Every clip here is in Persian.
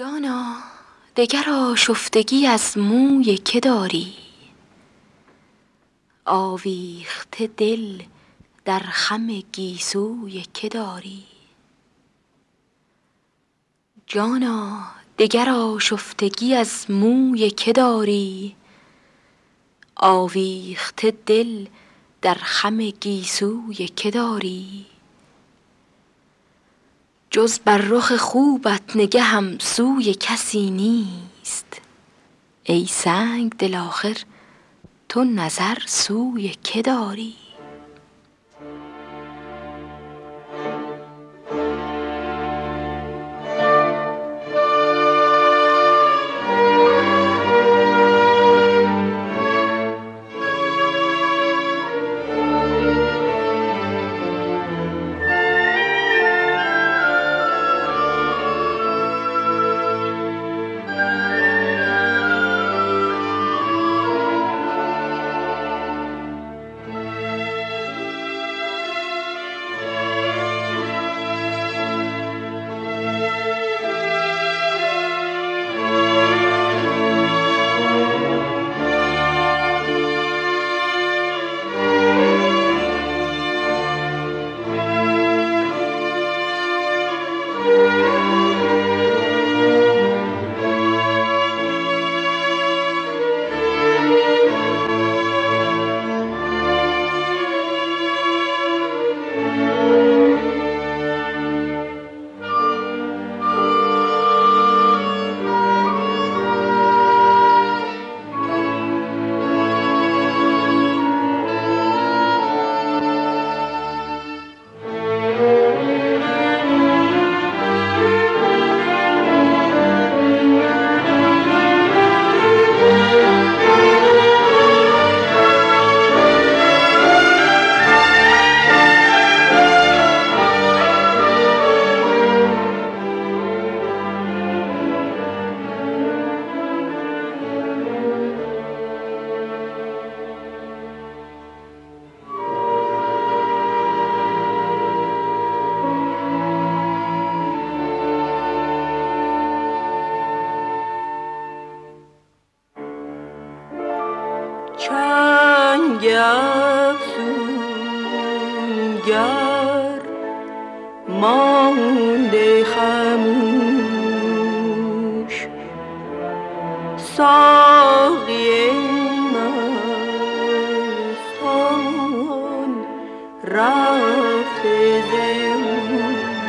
جانا دگر آشفتگی از موی که داری؟ آویخته دل در خم گیسوی که داری؟ جانا دگر آشفتگی از موی که داری؟ آویخته دل در خم گیسوی که داری؟ جز بر رخ خوبت نگهم سوی کسی نیست. ای سنگ دل آخر تو نظر سوی که داری؟ مانده خموش. ساقی مستان رفته زهوش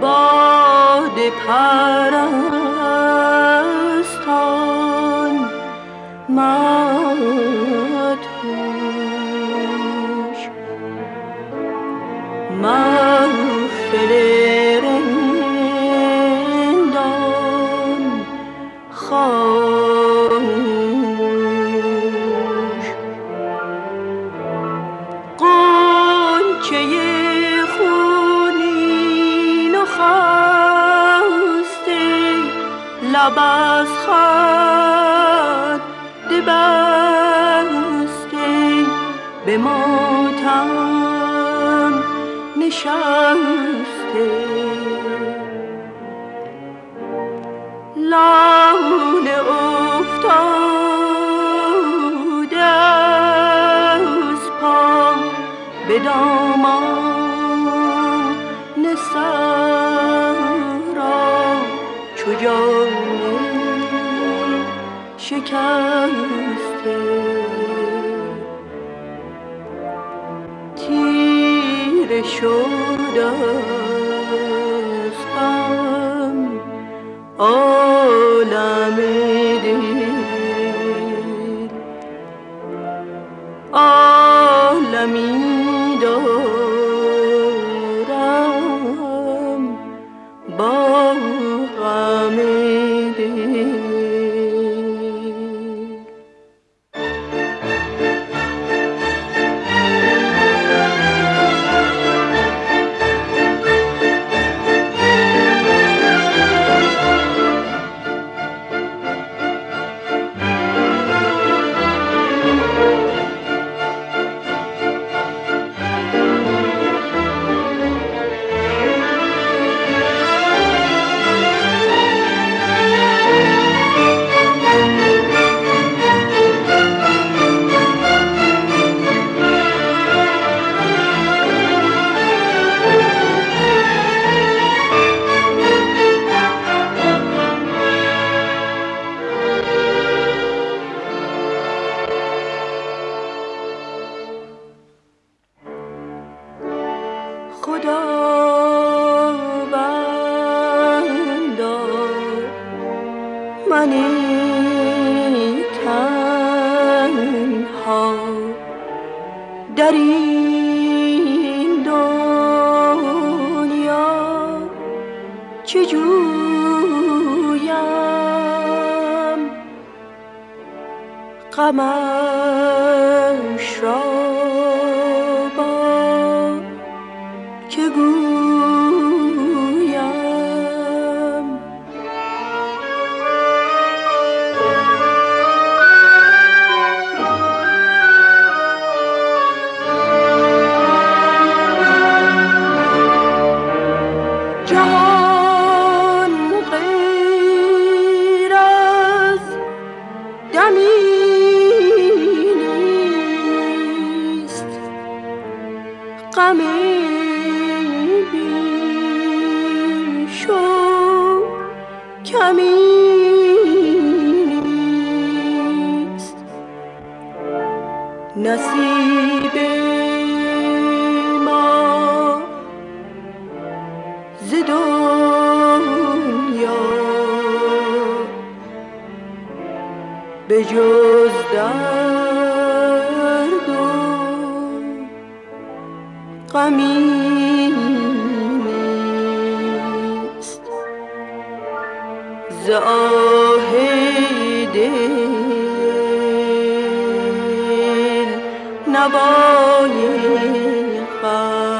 باد پرم لب از خط بسته به ماتم نشسته. لاله افتاده از پا به دامان سهرا چو شکسته تیره شده از نوای غم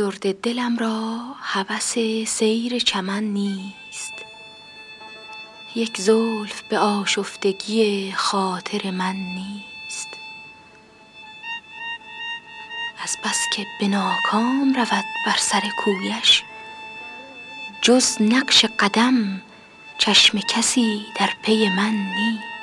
افسرده دلم را هوس سیر چمن نیست. یک زلف به آشفتگی خاطر من نیست. از بس که به ناکام رود بر سر کویش جز نقش قدم چشم کسی در پی من نیست.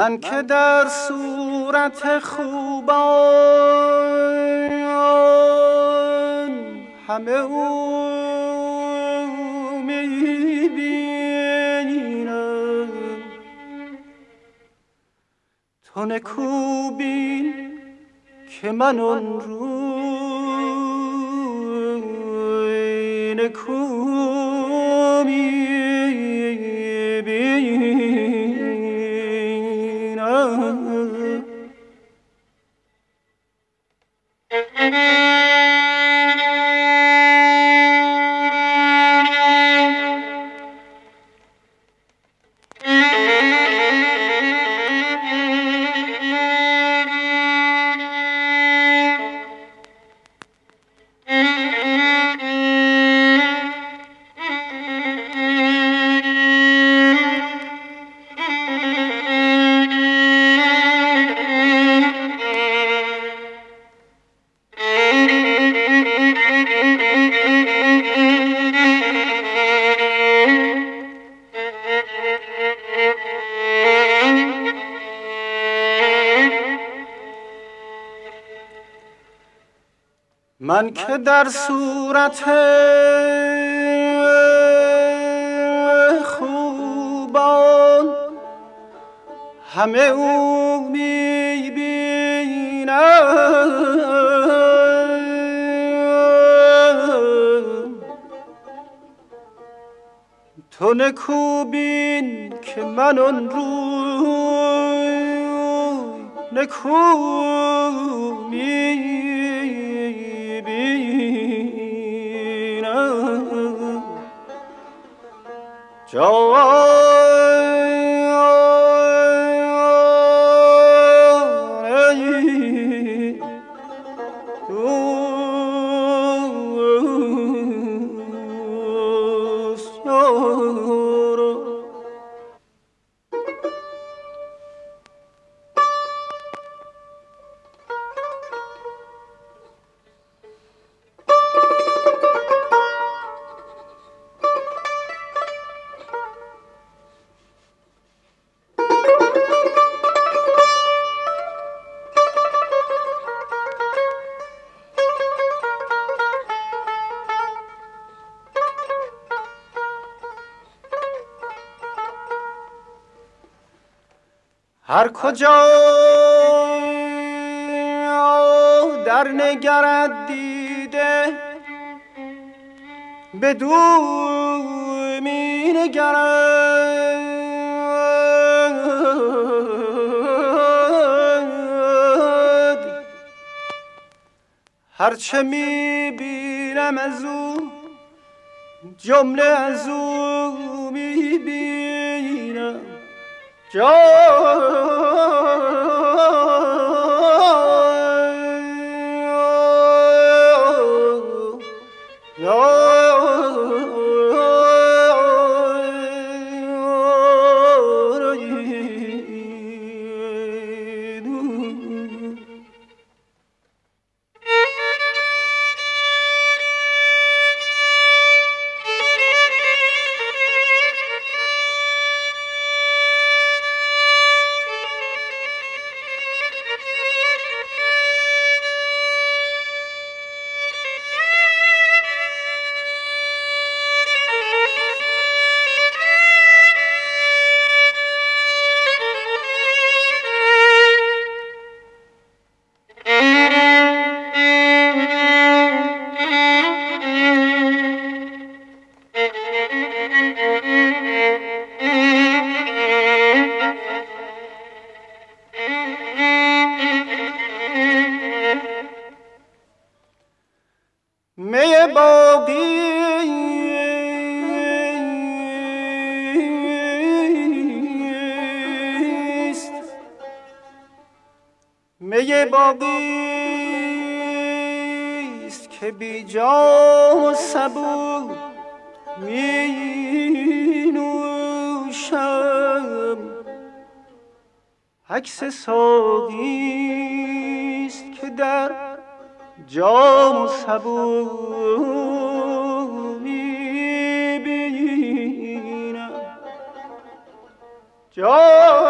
من که در صورت خوبان همه او می‌بینم تو نکوبین که من اون روی نکوبین من که در صورت خوبان همه او می‌بینم تو نکوبین که من اون روی نکو 骄傲。هر کجا؟ در نگرد دیده. به دو می نگرد. هرچه می بینم از او جمله از او می بینم. جان می باقیست که بی جا و سبو می نوشم عکس ساقیست که در جام و سبو می بینم جام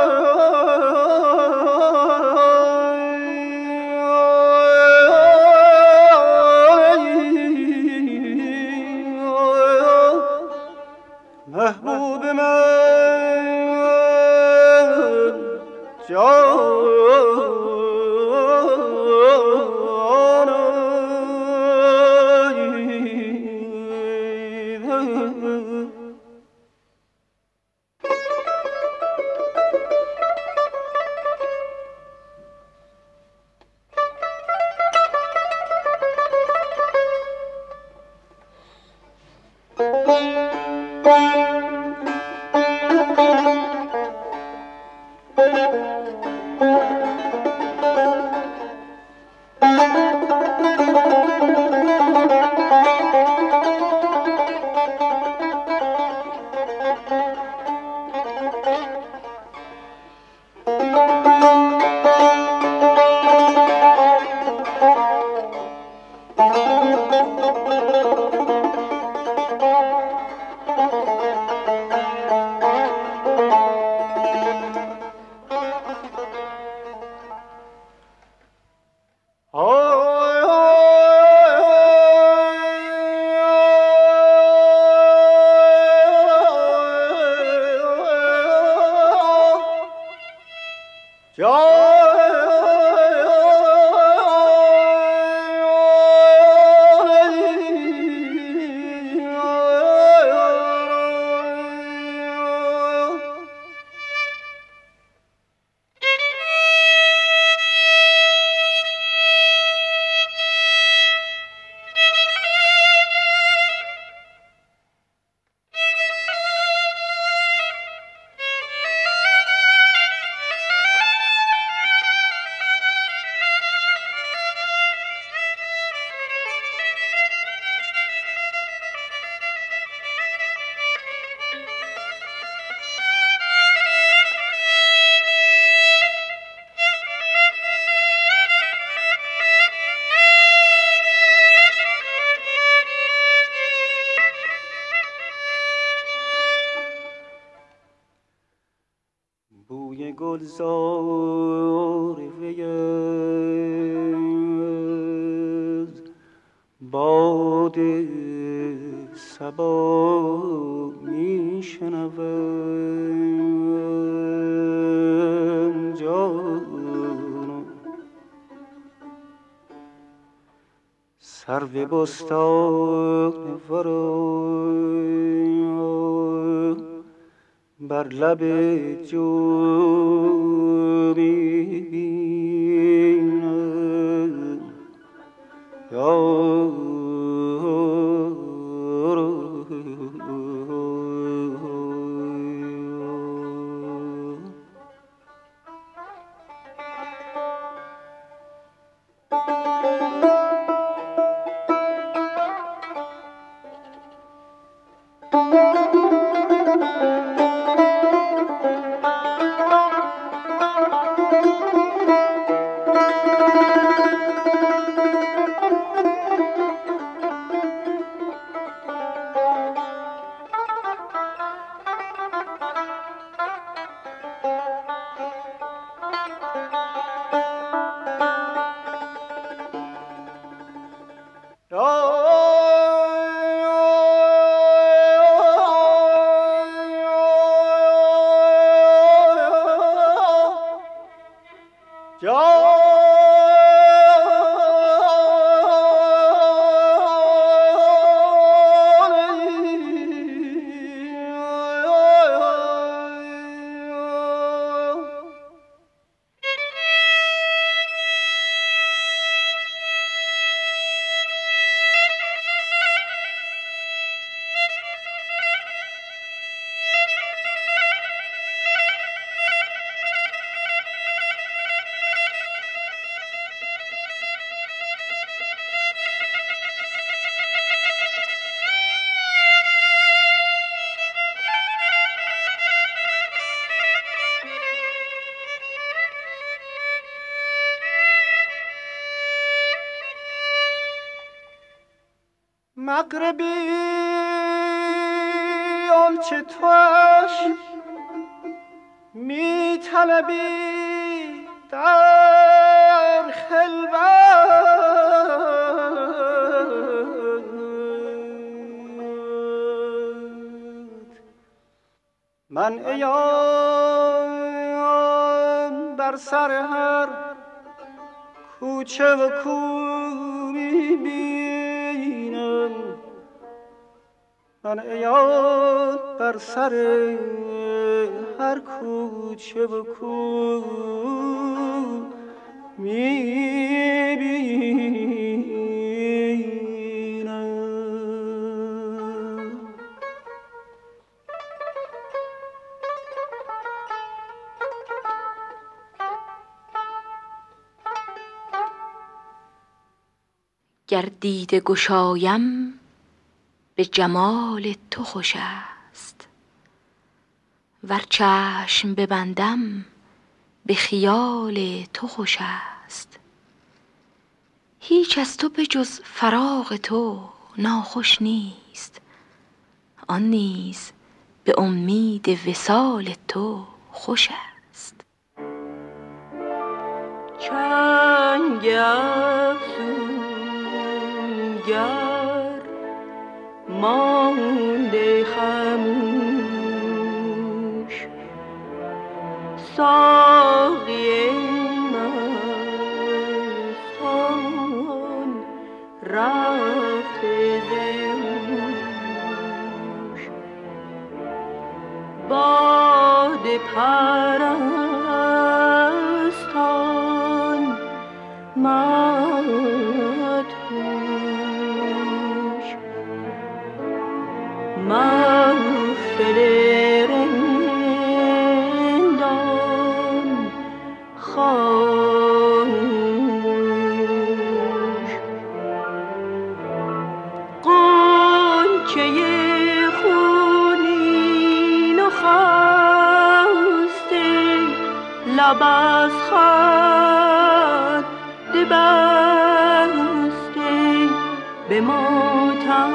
گلزار ویز باد سبا می شنوم جان سر بستان ورای بر لب جو بینم مغربی آنچه توش می طلبی در خلوت. من ایام بر سر هر کوچه و کو ایاد بر سر هر کوچه و کو می‌بینم. گر دیده گشایم به جمال تو خوش است. ور چشم ببندم به خیال تو خوش است. هیچ از تو به جز فراق تو ناخوش نیست. آن نیز به امید وصال تو خوش است. چنگ افزونگر مانده خموش. ساقی مستان رفته زهوش باد پرستان لب از خط بسته به ماتم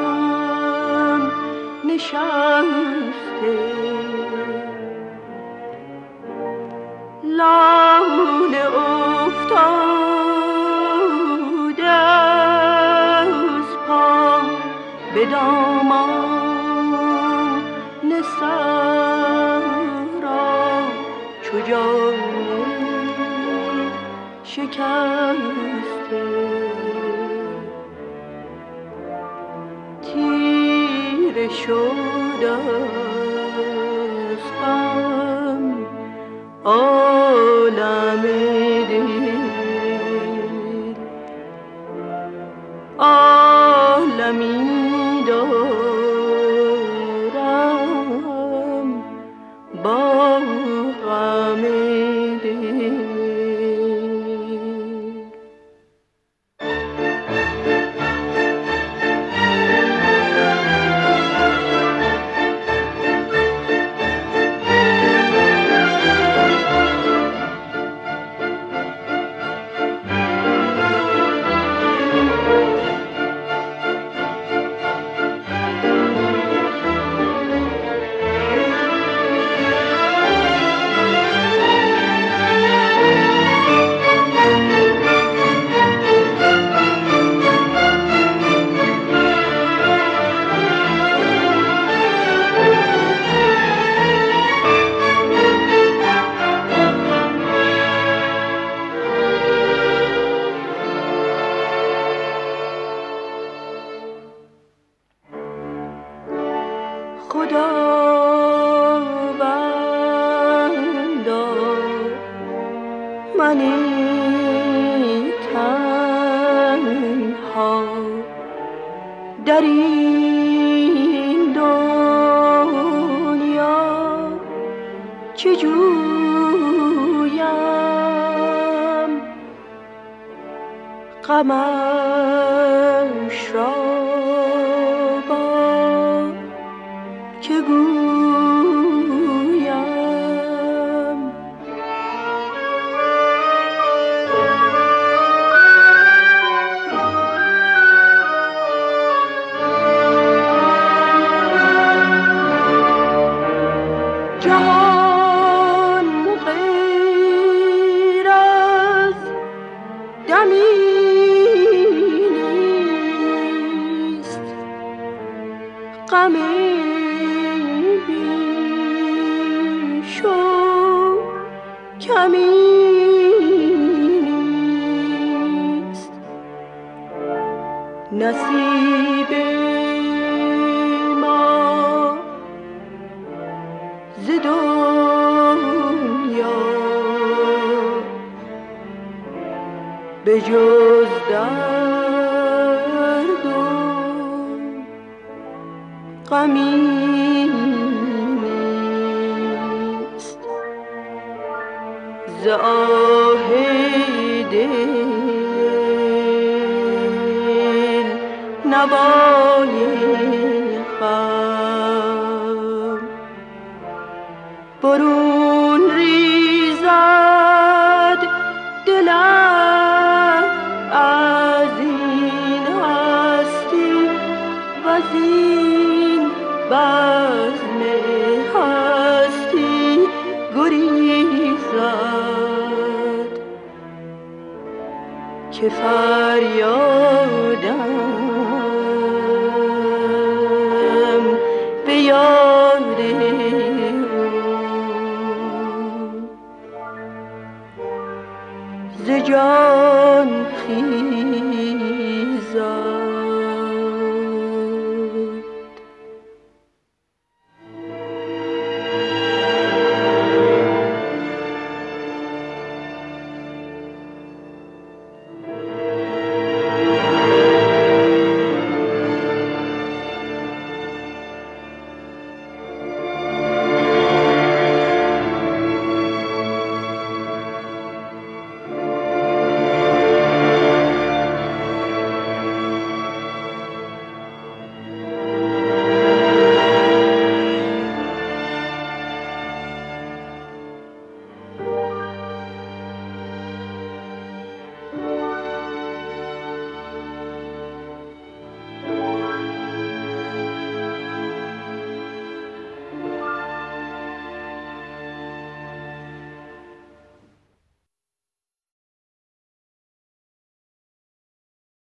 نشسته. لاله افتاده از پا به دامان شکسته تیره شده عالم دل. عالمی نوای غم برون ریزد دلم از این هستی وزیر بزم هستی گریزد. که فریادم جان خیزان